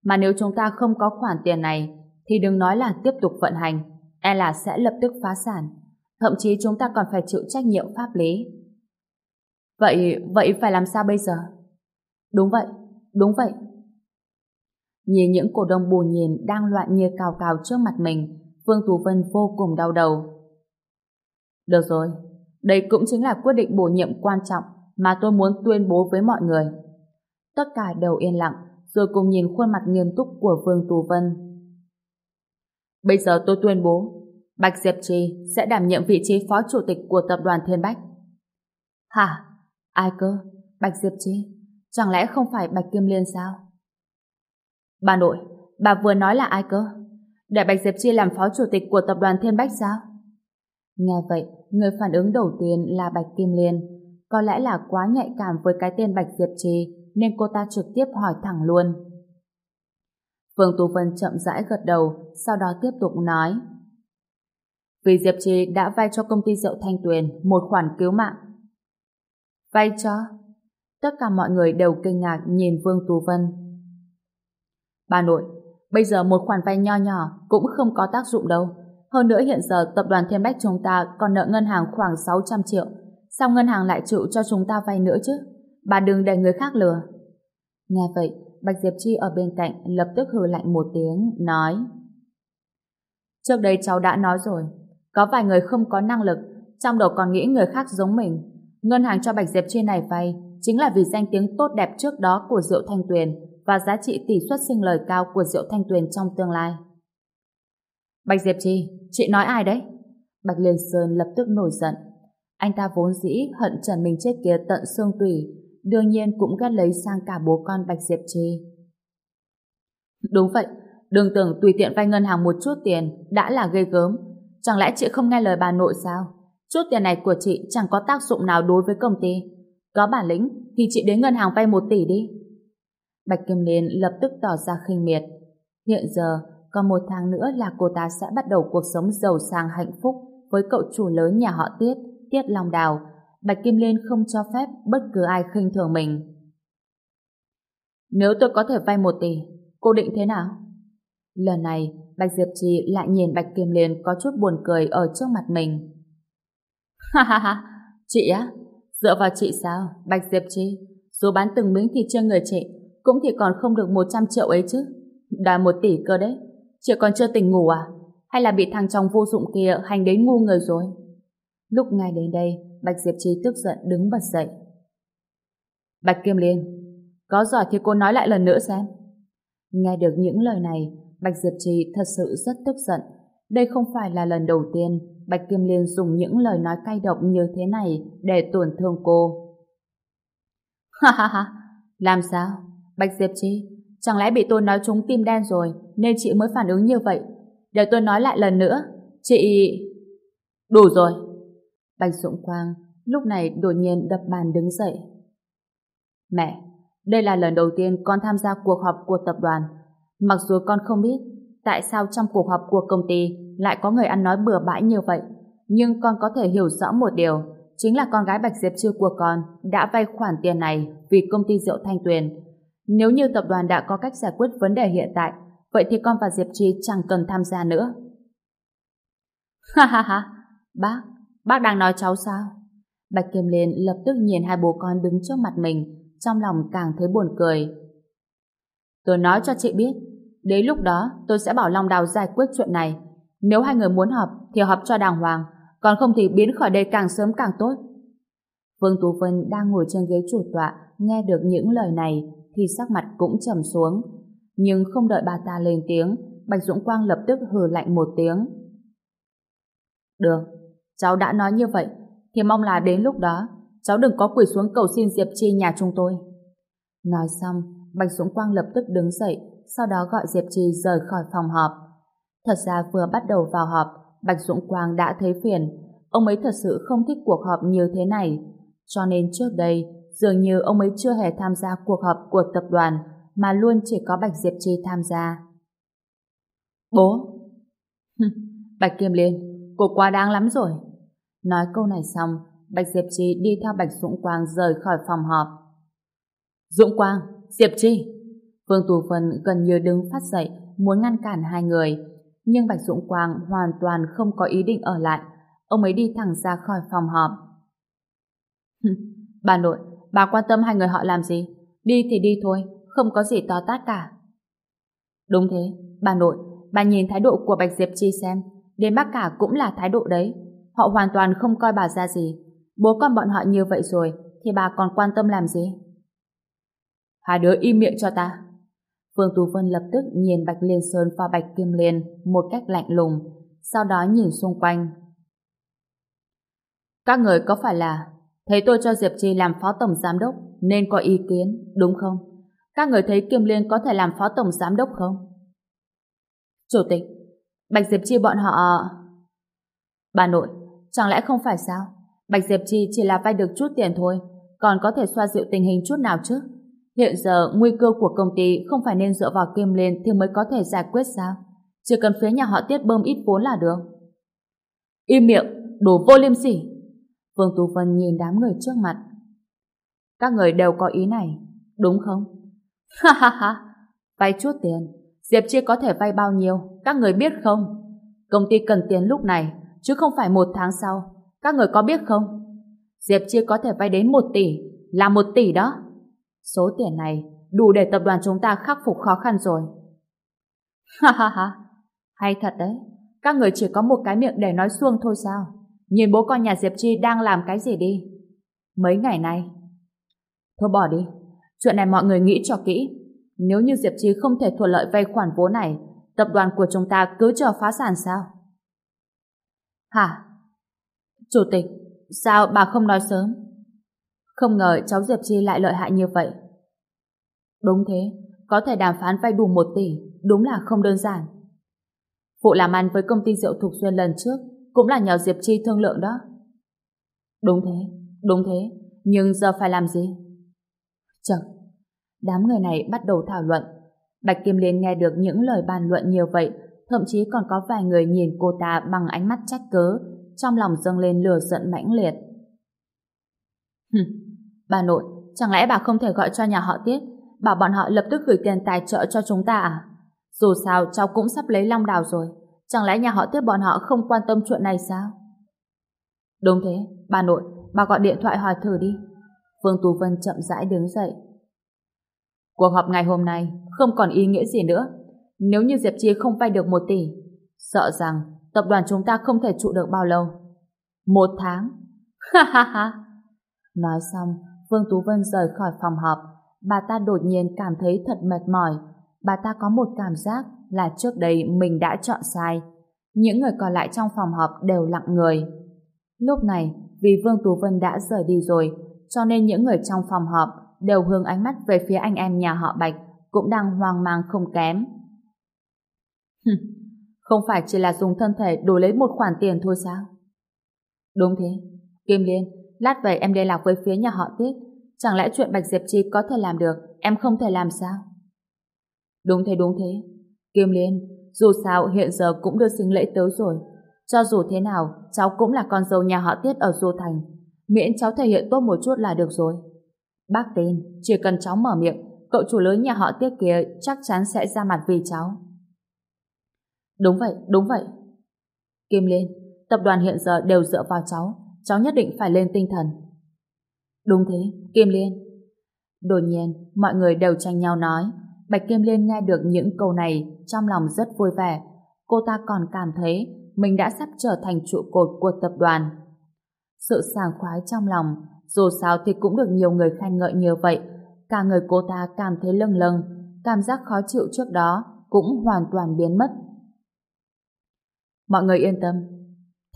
Mà nếu chúng ta không có khoản tiền này, thì đừng nói là tiếp tục vận hành, e là sẽ lập tức phá sản. Thậm chí chúng ta còn phải chịu trách nhiệm pháp lý. Vậy, vậy phải làm sao bây giờ? Đúng vậy, đúng vậy. Nhìn những cổ đông bù nhìn đang loạn như cào cào trước mặt mình, Vương Tú Vân vô cùng đau đầu. Được rồi, đây cũng chính là quyết định bổ nhiệm quan trọng mà tôi muốn tuyên bố với mọi người. Tất cả đều yên lặng, rồi cùng nhìn khuôn mặt nghiêm túc của Vương Tú Vân. Bây giờ tôi tuyên bố, Bạch Diệp Trì sẽ đảm nhiệm vị trí phó chủ tịch của tập đoàn Thiên Bách. Hả? Ai cơ? Bạch Diệp Trì? Chẳng lẽ không phải Bạch Kim Liên sao? Bà nội, bà vừa nói là ai cơ? Để Bạch Diệp Chi làm phó chủ tịch của tập đoàn Thiên Bách sao? Nghe vậy, người phản ứng đầu tiên là Bạch Kim Liên. Có lẽ là quá nhạy cảm với cái tên Bạch Diệp chi nên cô ta trực tiếp hỏi thẳng luôn. vương Tú Vân chậm rãi gật đầu, sau đó tiếp tục nói. Vì Diệp Trì đã vay cho công ty rượu Thanh Tuyền một khoản cứu mạng. Vay cho? Tất cả mọi người đều kinh ngạc nhìn Vương Tú Vân. Bà nội, bây giờ một khoản vay nho nhỏ cũng không có tác dụng đâu. Hơn nữa hiện giờ tập đoàn Thiên Bách chúng ta còn nợ ngân hàng khoảng 600 triệu. Sao ngân hàng lại chịu cho chúng ta vay nữa chứ? Bà đừng để người khác lừa. Nghe vậy, Bạch Diệp Chi ở bên cạnh lập tức hừ lạnh một tiếng, nói Trước đây cháu đã nói rồi, có vài người không có năng lực, trong đầu còn nghĩ người khác giống mình. Ngân hàng cho Bạch Diệp Chi này vay chính là vì danh tiếng tốt đẹp trước đó của rượu Thanh Tuyền và giá trị tỷ suất sinh lời cao của rượu Thanh Tuyền trong tương lai. Bạch Diệp Chi, chị nói ai đấy? Bạch Liên Sơn lập tức nổi giận. Anh ta vốn dĩ hận Trần Minh chết kia tận xương tủy, đương nhiên cũng ghét lấy sang cả bố con Bạch Diệp Chi. Đúng vậy, đừng tưởng tùy tiện vay ngân hàng một chút tiền đã là ghê gớm, Chẳng lẽ chị không nghe lời bà nội sao? Chút tiền này của chị chẳng có tác dụng nào đối với công ty. Có bản lĩnh thì chị đến ngân hàng vay một tỷ đi. Bạch Kim Liên lập tức tỏ ra khinh miệt. Hiện giờ, còn một tháng nữa là cô ta sẽ bắt đầu cuộc sống giàu sang hạnh phúc với cậu chủ lớn nhà họ Tiết, Tiết Long Đào. Bạch Kim Liên không cho phép bất cứ ai khinh thường mình. Nếu tôi có thể vay một tỷ, cô định thế nào? Lần này, Bạch Diệp Trì lại nhìn Bạch Kim Liên có chút buồn cười ở trước mặt mình. Ha ha ha, chị á, dựa vào chị sao, Bạch Diệp Trì, dù bán từng miếng thịt cho người chị, cũng thì còn không được 100 triệu ấy chứ. Đã một tỷ cơ đấy, chị còn chưa tỉnh ngủ à? Hay là bị thằng chồng vô dụng kia hành đến ngu người rồi? Lúc ngay đến đây, Bạch Diệp Trí tức giận đứng bật dậy. Bạch Kim Liên, Có giỏi thì cô nói lại lần nữa xem. Nghe được những lời này, Bạch Diệp Trì thật sự rất tức giận. Đây không phải là lần đầu tiên Bạch Kim Liên dùng những lời nói cay độc như thế này để tổn thương cô. Ha ha ha, làm sao? Bạch Diệp Chi, chẳng lẽ bị tôi nói trúng tim đen rồi nên chị mới phản ứng như vậy? Để tôi nói lại lần nữa, chị... Đủ rồi. Bạch Dũng Quang lúc này đột nhiên đập bàn đứng dậy. Mẹ, đây là lần đầu tiên con tham gia cuộc họp của tập đoàn. Mặc dù con không biết tại sao trong cuộc họp của công ty lại có người ăn nói bừa bãi như vậy, nhưng con có thể hiểu rõ một điều, chính là con gái Bạch Diệp Trư của con đã vay khoản tiền này vì công ty rượu Thanh Tuyền. Nếu như tập đoàn đã có cách giải quyết vấn đề hiện tại, vậy thì con và Diệp Trì chẳng cần tham gia nữa. Ha ha ha, bác, bác đang nói cháu sao? Bạch Kim Liên lập tức nhìn hai bố con đứng trước mặt mình, trong lòng càng thấy buồn cười. Tôi nói cho chị biết, đến lúc đó tôi sẽ bảo Long Đào giải quyết chuyện này. Nếu hai người muốn họp thì họp cho đàng hoàng, còn không thì biến khỏi đây càng sớm càng tốt. Vương Tú Vân đang ngồi trên ghế chủ tọa, nghe được những lời này thì sắc mặt cũng trầm xuống. Nhưng không đợi bà ta lên tiếng, Bạch Dũng Quang lập tức hừ lạnh một tiếng. Được, cháu đã nói như vậy, thì mong là đến lúc đó cháu đừng có quỳ xuống cầu xin Diệp Chi nhà chúng tôi. Nói xong, Bạch Dũng Quang lập tức đứng dậy, sau đó gọi Diệp Chi rời khỏi phòng họp. Thật ra vừa bắt đầu vào họp, Bạch Dũng Quang đã thấy phiền. Ông ấy thật sự không thích cuộc họp như thế này. Cho nên trước đây, dường như ông ấy chưa hề tham gia cuộc họp của tập đoàn, mà luôn chỉ có Bạch Diệp Chi tham gia. Bố! Bạch Kim Liên, cô quá đáng lắm rồi. Nói câu này xong, Bạch Diệp Chi đi theo Bạch Dũng Quang rời khỏi phòng họp. Dũng Quang, Diệp Chi! Vương Tù Vân gần như đứng phát dậy, muốn ngăn cản hai người. Nhưng Bạch Dũng Quang hoàn toàn không có ý định ở lại. Ông ấy đi thẳng ra khỏi phòng họp. bà nội, bà quan tâm hai người họ làm gì? Đi thì đi thôi, không có gì to tát cả. Đúng thế, bà nội, bà nhìn thái độ của Bạch Diệp Chi xem, đến bác cả cũng là thái độ đấy. Họ hoàn toàn không coi bà ra gì. Bố con bọn họ như vậy rồi, thì bà còn quan tâm làm gì? Hai đứa im miệng cho ta. Phương Tú Vân lập tức nhìn Bạch Liên Sơn và Bạch Kim Liên một cách lạnh lùng, sau đó nhìn xung quanh. Các người có phải là thấy tôi cho Diệp Trì làm phó tổng giám đốc nên có ý kiến, đúng không? Các người thấy Kim Liên có thể làm phó tổng giám đốc không? Chủ tịch, Bạch Diệp Chi bọn họ... Bà nội, chẳng lẽ không phải sao? Bạch Diệp Chi chỉ là vay được chút tiền thôi, còn có thể xoa dịu tình hình chút nào chứ? Hiện giờ nguy cơ của công ty không phải nên dựa vào Kim Liên thì mới có thể giải quyết sao? Chỉ cần phía nhà họ tiết bơm ít vốn là được. Im miệng, đồ vô liêm sỉ. Vương Tú Vân nhìn đám người trước mặt. Các người đều có ý này, đúng không? Ha ha ha, vay chút tiền. Diệp Chi có thể vay bao nhiêu, các người biết không? Công ty cần tiền lúc này, chứ không phải một tháng sau. Các người có biết không? Diệp Chi có thể vay đến một tỷ, là một tỷ đó. Số tiền này đủ để tập đoàn chúng ta khắc phục khó khăn rồi. Ha ha ha, hay thật đấy. Các người chỉ có một cái miệng để nói xuông thôi sao? Nhìn bố con nhà Diệp Chi đang làm cái gì đi? Mấy ngày nay. Thôi bỏ đi. Chuyện này mọi người nghĩ cho kỹ. Nếu như Diệp Chi không thể thuận lợi vay khoản vốn này, tập đoàn của chúng ta cứ chờ phá sản sao? Hả? Chủ tịch, sao bà không nói sớm? Không ngờ cháu Diệp Chi lại lợi hại như vậy. Đúng thế, có thể đàm phán vay đủ một tỷ, đúng là không đơn giản. Phụ làm ăn với công ty rượu Thục Xuyên lần trước cũng là nhờ Diệp Chi thương lượng đó. Đúng thế, đúng thế, nhưng giờ phải làm gì? Chật, đám người này bắt đầu thảo luận. Bạch Kim Liên nghe được những lời bàn luận nhiều vậy, thậm chí còn có vài người nhìn cô ta bằng ánh mắt trách cớ, trong lòng dâng lên lửa giận mãnh liệt. Hừm, Bà nội, chẳng lẽ bà không thể gọi cho nhà họ Tiết, bảo bọn họ lập tức gửi tiền tài trợ cho chúng ta à? Dù sao cháu cũng sắp lấy long đào rồi, chẳng lẽ nhà họ tiếp bọn họ không quan tâm chuyện này sao? Đúng thế, bà nội, bà gọi điện thoại hỏi thử đi. Vương Tú Vân chậm rãi đứng dậy. Cuộc họp ngày hôm nay không còn ý nghĩa gì nữa. Nếu như Diệp Chi không vay được một tỷ, sợ rằng tập đoàn chúng ta không thể trụ được bao lâu. Một tháng? Ha ha ha! Nói xong, Vương Tú Vân rời khỏi phòng họp. bà ta đột nhiên cảm thấy thật mệt mỏi. Bà ta có một cảm giác là trước đây mình đã chọn sai. Những người còn lại trong phòng họp đều lặng người. Lúc này, vì Vương Tú Vân đã rời đi rồi, cho nên những người trong phòng họp đều hướng ánh mắt về phía anh em nhà họ Bạch, cũng đang hoang mang không kém. không phải chỉ là dùng thân thể đổi lấy một khoản tiền thôi sao? Đúng thế. Kim Liên, lát về em liên lạc với phía nhà họ Tiết. Chẳng lẽ chuyện Bạch Diệp Chi có thể làm được, em không thể làm sao? Đúng thế, đúng thế. Kim Liên, dù sao hiện giờ cũng đưa sinh lễ tới rồi. Cho dù thế nào, cháu cũng là con dâu nhà họ Tiết ở Du Thành. Miễn cháu thể hiện tốt một chút là được rồi. Bác tin, chỉ cần cháu mở miệng, cậu chủ lớn nhà họ Tiết kia chắc chắn sẽ ra mặt vì cháu. Đúng vậy, đúng vậy. Kim Liên, tập đoàn hiện giờ đều dựa vào cháu, cháu nhất định phải lên tinh thần. Đúng thế, Kim Liên. Đột nhiên, mọi người đều tranh nhau nói. Bạch Kim Liên nghe được những câu này trong lòng rất vui vẻ. Cô ta còn cảm thấy mình đã sắp trở thành trụ cột của tập đoàn. Sự sảng khoái trong lòng, dù sao thì cũng được nhiều người khen ngợi như vậy. Cả người cô ta cảm thấy lâng lâng, cảm giác khó chịu trước đó cũng hoàn toàn biến mất. Mọi người yên tâm.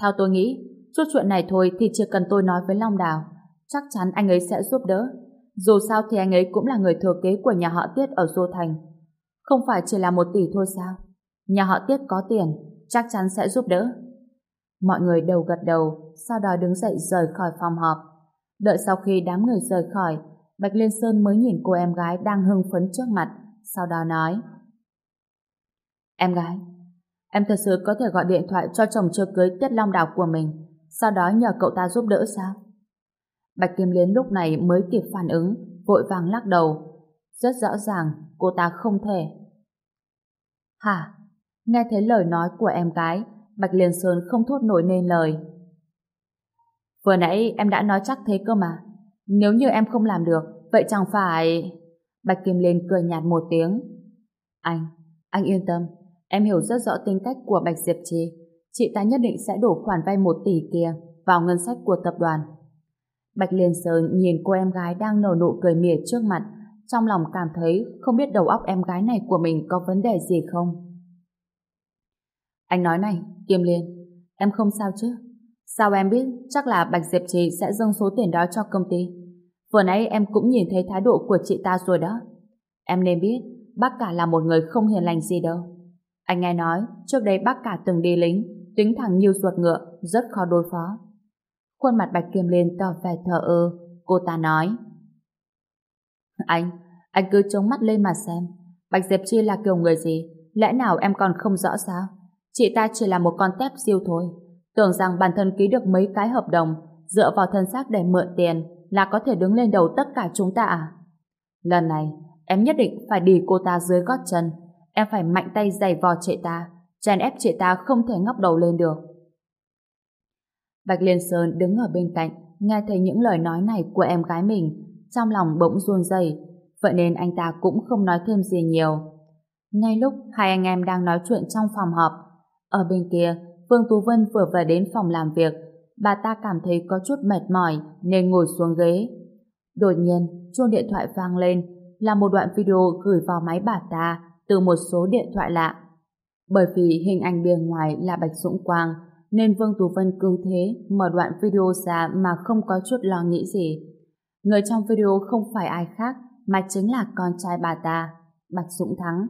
Theo tôi nghĩ, chút chuyện này thôi thì chỉ cần tôi nói với Long Đào, chắc chắn anh ấy sẽ giúp đỡ. Dù sao thì anh ấy cũng là người thừa kế của nhà họ Tiết ở Dô Thành. Không phải chỉ là một tỷ thôi sao? Nhà họ Tiết có tiền, chắc chắn sẽ giúp đỡ. Mọi người đều gật đầu, sau đó đứng dậy rời khỏi phòng họp. Đợi sau khi đám người rời khỏi, Bạch Liên Sơn mới nhìn cô em gái đang hưng phấn trước mặt, sau đó nói Em gái, em thật sự có thể gọi điện thoại cho chồng chưa cưới Tiết Long Đào của mình, sau đó nhờ cậu ta giúp đỡ sao? Bạch Kim Liên lúc này mới kịp phản ứng, vội vàng lắc đầu. Rất rõ ràng, cô ta không thể. Hả? Nghe thấy lời nói của em gái, Bạch Liên Sơn không thốt nổi nên lời. Vừa nãy em đã nói chắc thế cơ mà. Nếu như em không làm được, vậy chẳng phải... Bạch Kim Liên cười nhạt một tiếng. Anh, anh yên tâm. Em hiểu rất rõ tính cách của Bạch Diệp Trì. Chị ta nhất định sẽ đổ khoản vay một tỷ kia vào ngân sách của tập đoàn. Bạch Liên Sơn nhìn cô em gái đang nở nụ cười mỉa trước mặt, trong lòng cảm thấy không biết đầu óc em gái này của mình có vấn đề gì không. Anh nói này, Kim Liên, em không sao chứ? Sao em biết chắc là Bạch Diệp Trì sẽ dâng số tiền đó cho công ty? Vừa nãy em cũng nhìn thấy thái độ của chị ta rồi đó. Em nên biết, bác cả là một người không hiền lành gì đâu. Anh nghe nói, trước đây bác cả từng đi lính, tính thẳng như ruột ngựa, rất khó đối phó. Khuôn mặt Bạch Kim Liên tỏ vẻ thờ ơ, cô ta nói. Anh, anh cứ trống mắt lên mà xem. Bạch Diệp Chi là kiểu người gì? Lẽ nào em còn không rõ sao? Chị ta chỉ là một con tép siêu thôi. Tưởng rằng bản thân ký được mấy cái hợp đồng, dựa vào thân xác để mượn tiền là có thể đứng lên đầu tất cả chúng ta à? Lần này, em nhất định phải đi cô ta dưới gót chân. Em phải mạnh tay giày vò chị ta, chèn ép chị ta không thể ngóc đầu lên được. Bạch Liên Sơn đứng ở bên cạnh, nghe thấy những lời nói này của em gái mình, trong lòng bỗng run rẩy, vậy nên anh ta cũng không nói thêm gì nhiều. Ngay lúc hai anh em đang nói chuyện trong phòng họp, ở bên kia, Vương Tú Vân vừa về đến phòng làm việc, bà ta cảm thấy có chút mệt mỏi nên ngồi xuống ghế. Đột nhiên, chuông điện thoại vang lên, là một đoạn video gửi vào máy bà ta từ một số điện thoại lạ. Bởi vì hình ảnh bên ngoài là Bạch Dũng Quang, nên Vương Tú Vân cứ thế mở đoạn video ra mà không có chút lo nghĩ gì. Người trong video không phải ai khác mà chính là con trai bà ta, Bạch Dũng Thắng.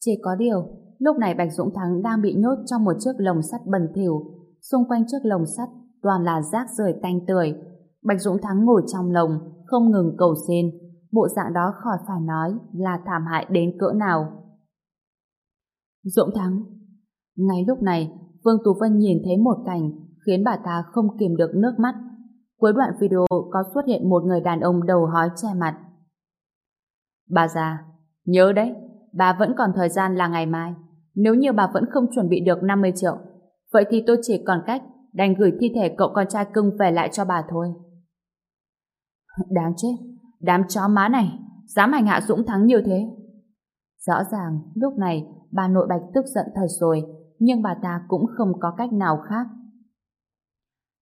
Chỉ có điều, lúc này Bạch Dũng Thắng đang bị nhốt trong một chiếc lồng sắt bẩn thỉu, xung quanh chiếc lồng sắt toàn là rác rưởi tanh tưởi. Bạch Dũng Thắng ngồi trong lồng, không ngừng cầu xin, bộ dạng đó khỏi phải nói là thảm hại đến cỡ nào. Dũng Thắng Ngay lúc này, Vương Tú Vân nhìn thấy một cảnh khiến bà ta không kìm được nước mắt. Cuối đoạn video có xuất hiện một người đàn ông đầu hói che mặt. Bà già, nhớ đấy, bà vẫn còn thời gian là ngày mai. Nếu như bà vẫn không chuẩn bị được 50 triệu, vậy thì tôi chỉ còn cách đành gửi thi thể cậu con trai cưng về lại cho bà thôi. Đáng chết, đám chó má này, dám hành hạ Dũng Thắng như thế. Rõ ràng, lúc này, bà nội Bạch tức giận thật rồi, nhưng bà ta cũng không có cách nào khác.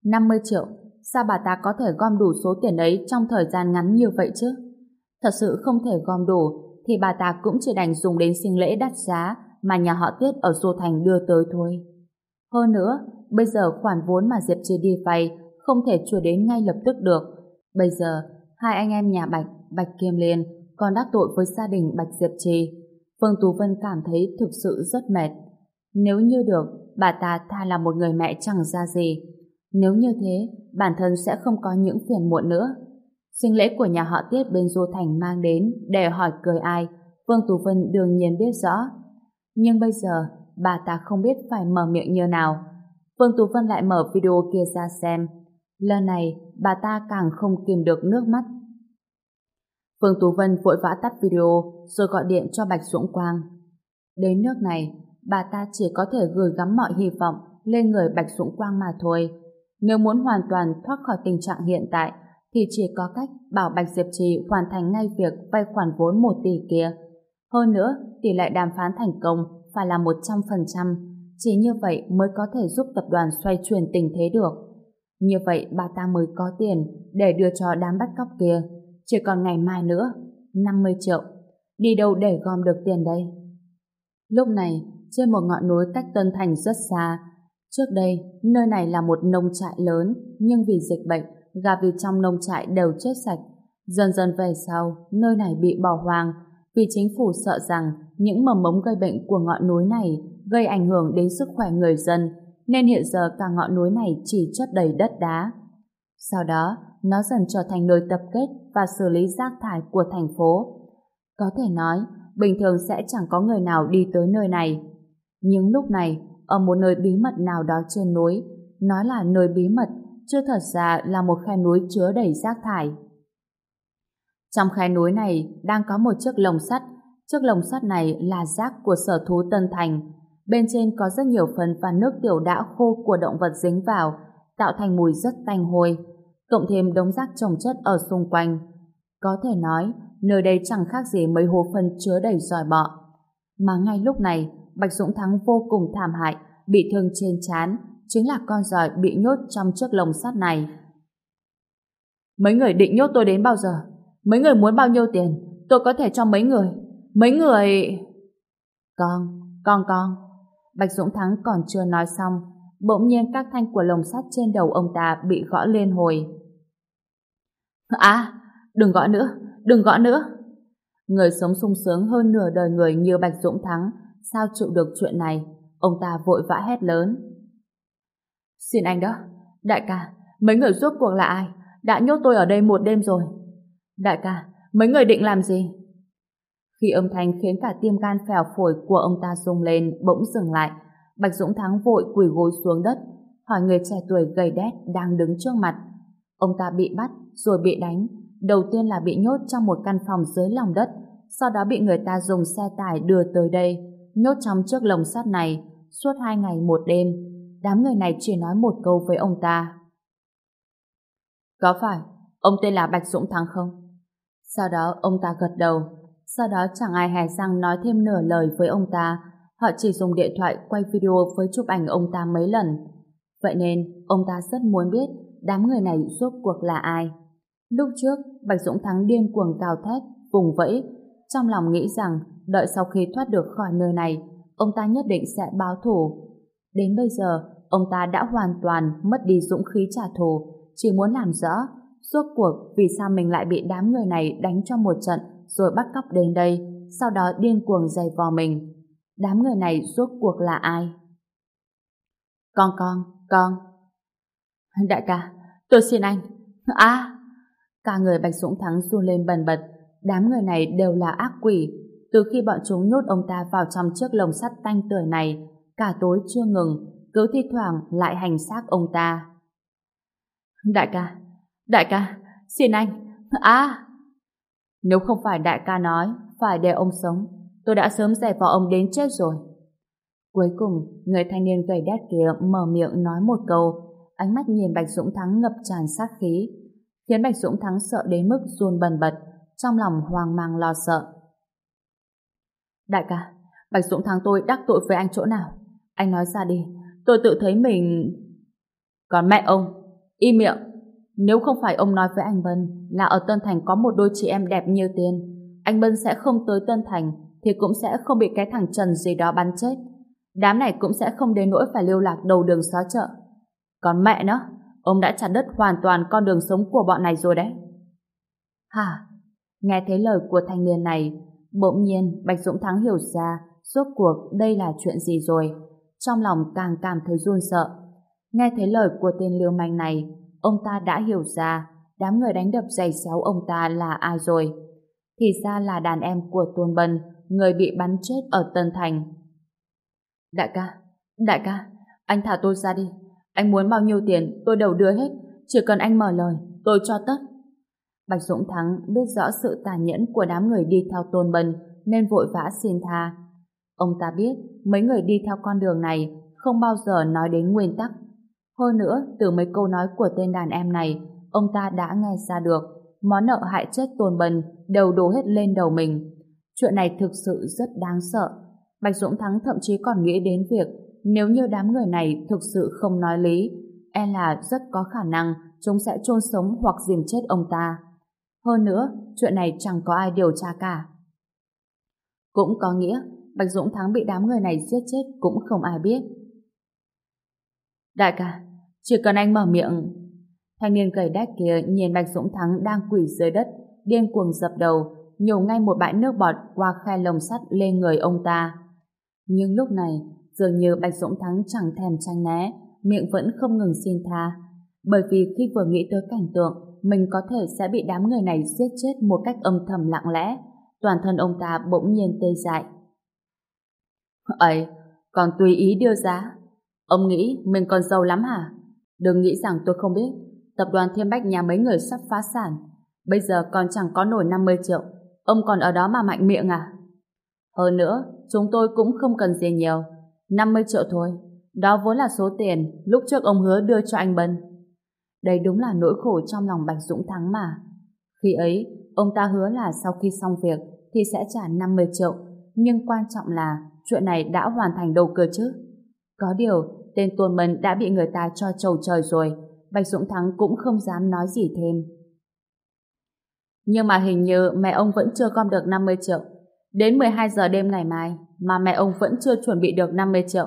50 triệu, sao bà ta có thể gom đủ số tiền ấy trong thời gian ngắn như vậy chứ? Thật sự không thể gom đủ, thì bà ta cũng chỉ đành dùng đến sinh lễ đắt giá mà nhà họ Tiết ở Du Thành đưa tới thôi. Hơn nữa, bây giờ khoản vốn mà Diệp Trì đi vay không thể chuyển đến ngay lập tức được. Bây giờ, hai anh em nhà Bạch, Bạch Kiêm Liên còn đắc tội với gia đình Bạch Diệp Trì. Phương Tú Vân cảm thấy thực sự rất mệt. Nếu như được, bà ta tha là một người mẹ chẳng ra gì. Nếu như thế, bản thân sẽ không có những phiền muộn nữa. Sinh lễ của nhà họ Tiết bên Du Thành mang đến để hỏi cười ai, Phương Tú Vân đương nhiên biết rõ. Nhưng bây giờ, bà ta không biết phải mở miệng như nào. Phương Tú Vân lại mở video kia ra xem. Lần này, bà ta càng không kìm được nước mắt. Phương Tú Vân vội vã tắt video rồi gọi điện cho Bạch Dũng Quang. Đến nước này, bà ta chỉ có thể gửi gắm mọi hy vọng lên người Bạch Dũng Quang mà thôi. Nếu muốn hoàn toàn thoát khỏi tình trạng hiện tại, thì chỉ có cách bảo Bạch Diệp Trì hoàn thành ngay việc vay khoản vốn 1 tỷ kia. Hơn nữa, tỷ lệ đàm phán thành công phải là 100%, chỉ như vậy mới có thể giúp tập đoàn xoay chuyển tình thế được. Như vậy bà ta mới có tiền để đưa cho đám bắt cóc kia. Chỉ còn ngày mai nữa, 50 triệu. Đi đâu để gom được tiền đây? Lúc này, trên một ngọn núi cách Tân Thành rất xa, trước đây, nơi này là một nông trại lớn, nhưng vì dịch bệnh, gà vịt trong nông trại đều chết sạch. Dần dần về sau, nơi này bị bỏ hoang, vì chính phủ sợ rằng những mầm mống gây bệnh của ngọn núi này gây ảnh hưởng đến sức khỏe người dân, nên hiện giờ cả ngọn núi này chỉ chất đầy đất đá. Sau đó, nó dần trở thành nơi tập kết và xử lý rác thải của thành phố. Có thể nói, bình thường sẽ chẳng có người nào đi tới nơi này. Nhưng lúc này, ở một nơi bí mật nào đó trên núi, nói là nơi bí mật, chưa thật ra là một khe núi chứa đầy rác thải. Trong khe núi này đang có một chiếc lồng sắt. Chiếc lồng sắt này là rác của sở thú Tân Thành. Bên trên có rất nhiều phần và nước tiểu đã khô của động vật dính vào, tạo thành mùi rất tanh hôi. Cộng thêm đống rác trồng chất ở xung quanh. Có thể nói, nơi đây chẳng khác gì mấy hố phân chứa đầy dòi bọ. Mà ngay lúc này, Bạch Dũng Thắng vô cùng thảm hại, bị thương trên chán, chính là con giỏi bị nhốt trong chiếc lồng sắt này. Mấy người định nhốt tôi đến bao giờ? Mấy người muốn bao nhiêu tiền? Tôi có thể cho mấy người. Mấy người... Con, con con. Bạch Dũng Thắng còn chưa nói xong, bỗng nhiên các thanh của lồng sắt trên đầu ông ta bị gõ lên hồi. À, đừng gõ nữa, đừng gõ nữa. Người sống sung sướng hơn nửa đời người như Bạch Dũng Thắng, sao chịu được chuyện này? Ông ta vội vã hét lớn. Xin anh đó, đại ca, mấy người rốt cuộc là ai? Đã nhốt tôi ở đây một đêm rồi. Đại ca, mấy người định làm gì? Khi âm thanh khiến cả tim gan phèo phổi của ông ta rung lên bỗng dừng lại, Bạch Dũng Thắng vội quỳ gối xuống đất, hỏi người trẻ tuổi gầy đét đang đứng trước mặt. Ông ta bị bắt, rồi bị đánh. Đầu tiên là bị nhốt trong một căn phòng dưới lòng đất, sau đó bị người ta dùng xe tải đưa tới đây, nhốt trong chiếc lồng sắt này, suốt hai ngày một đêm. Đám người này chỉ nói một câu với ông ta. Có phải, ông tên là Bạch Dũng Thắng không? Sau đó ông ta gật đầu, sau đó chẳng ai hề răng nói thêm nửa lời với ông ta, họ chỉ dùng điện thoại quay video với chụp ảnh ông ta mấy lần. Vậy nên, ông ta rất muốn biết đám người này suốt cuộc là ai. Lúc trước, Bạch Dũng Thắng điên cuồng cào thét, vùng vẫy, trong lòng nghĩ rằng đợi sau khi thoát được khỏi nơi này, ông ta nhất định sẽ báo thù. Đến bây giờ, ông ta đã hoàn toàn mất đi dũng khí trả thù, chỉ muốn làm rõ Suốt cuộc vì sao mình lại bị đám người này đánh cho một trận rồi bắt cóc đến đây, sau đó điên cuồng giày vò mình. Đám người này suốt cuộc là ai? Con con, con. Đại ca, tôi xin anh. À! Cả người Bạch Dũng Thắng run lên bần bật. Đám người này đều là ác quỷ. Từ khi bọn chúng nhốt ông ta vào trong chiếc lồng sắt tanh tưởi này, cả tối chưa ngừng, cứ thi thoảng lại hành xác ông ta. Đại ca, Đại ca, xin anh. À! Nếu không phải đại ca nói, phải để ông sống, tôi đã sớm giải vò ông đến chết rồi. Cuối cùng, người thanh niên gầy đét kia mở miệng nói một câu, ánh mắt nhìn Bạch Dũng Thắng ngập tràn sát khí, khiến Bạch Dũng Thắng sợ đến mức run bần bật, trong lòng hoang mang lo sợ. Đại ca, Bạch Dũng Thắng tôi đắc tội với anh chỗ nào? Anh nói ra đi, tôi tự thấy mình... Còn mẹ ông, im miệng, Nếu không phải ông nói với anh Bân là ở Tân Thành có một đôi chị em đẹp như tiên, anh Bân sẽ không tới Tân Thành thì cũng sẽ không bị cái thằng Trần gì đó bắn chết. Đám này cũng sẽ không đến nỗi phải lưu lạc đầu đường xó chợ. Còn mẹ nó, ông đã chặt đứt hoàn toàn con đường sống của bọn này rồi đấy. Hả? Nghe thấy lời của thanh niên này, bỗng nhiên Bạch Dũng Thắng hiểu ra suốt cuộc đây là chuyện gì rồi. Trong lòng càng cảm thấy run sợ. Nghe thấy lời của tên lưu manh này, ông ta đã hiểu ra đám người đánh đập giày xéo ông ta là ai rồi. Thì ra là đàn em của Tôn Bân, người bị bắn chết ở Tân Thành. Đại ca, đại ca, anh thả tôi ra đi. Anh muốn bao nhiêu tiền, tôi đều đưa hết. Chỉ cần anh mở lời, tôi cho tất. Bạch Dũng Thắng biết rõ sự tàn nhẫn của đám người đi theo Tôn Bân nên vội vã xin tha. Ông ta biết mấy người đi theo con đường này không bao giờ nói đến nguyên tắc. Hơn nữa, từ mấy câu nói của tên đàn em này, ông ta đã nghe ra được món nợ hại chết Tôn Bân đều đổ hết lên đầu mình. Chuyện này thực sự rất đáng sợ. Bạch Dũng Thắng thậm chí còn nghĩ đến việc nếu như đám người này thực sự không nói lý, e là rất có khả năng chúng sẽ chôn sống hoặc dìm chết ông ta. Hơn nữa, chuyện này chẳng có ai điều tra cả. Cũng có nghĩa, Bạch Dũng Thắng bị đám người này giết chết cũng không ai biết. Đại ca, chỉ cần anh mở miệng. Thanh niên gầy đách kia nhìn Bạch Dũng Thắng đang quỳ dưới đất, điên cuồng dập đầu, nhổ ngay một bãi nước bọt qua khe lồng sắt lên người ông ta. Nhưng lúc này, dường như Bạch Dũng Thắng chẳng thèm tranh né, miệng vẫn không ngừng xin tha. Bởi vì khi vừa nghĩ tới cảnh tượng, mình có thể sẽ bị đám người này giết chết một cách âm thầm lặng lẽ, toàn thân ông ta bỗng nhiên tê dại. ấy, còn tùy ý đưa giá. Ông nghĩ mình còn giàu lắm hả? Đừng nghĩ rằng tôi không biết. Tập đoàn Thiên Bách nhà mấy người sắp phá sản. Bây giờ còn chẳng có nổi 50 triệu. Ông còn ở đó mà mạnh miệng à? Hơn nữa, chúng tôi cũng không cần gì nhiều. 50 triệu thôi. Đó vốn là số tiền lúc trước ông hứa đưa cho anh Bân. Đây đúng là nỗi khổ trong lòng Bạch Dũng Thắng mà. Khi ấy, ông ta hứa là sau khi xong việc thì sẽ trả 50 triệu. Nhưng quan trọng là chuyện này đã hoàn thành đâu cơ chứ. Có điều, tên Tuôn Mân đã bị người ta cho trầu trời rồi. Bạch Dũng Thắng cũng không dám nói gì thêm. Nhưng mà hình như mẹ ông vẫn chưa gom được 50 triệu. Đến 12 giờ đêm ngày mai mà mẹ ông vẫn chưa chuẩn bị được 50 triệu.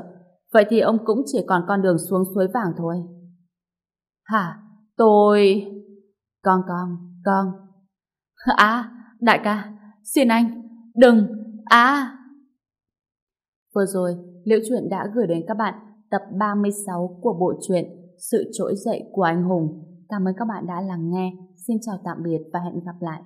Vậy thì ông cũng chỉ còn con đường xuống suối vàng thôi. Hả? Tôi... Con con, con. À, đại ca, xin anh, đừng, à. Vừa rồi, Liễu Chuyện đã gửi đến các bạn tập 36 của bộ truyện Sự trỗi dậy của anh hùng. Cảm ơn các bạn đã lắng nghe. Xin chào tạm biệt và hẹn gặp lại.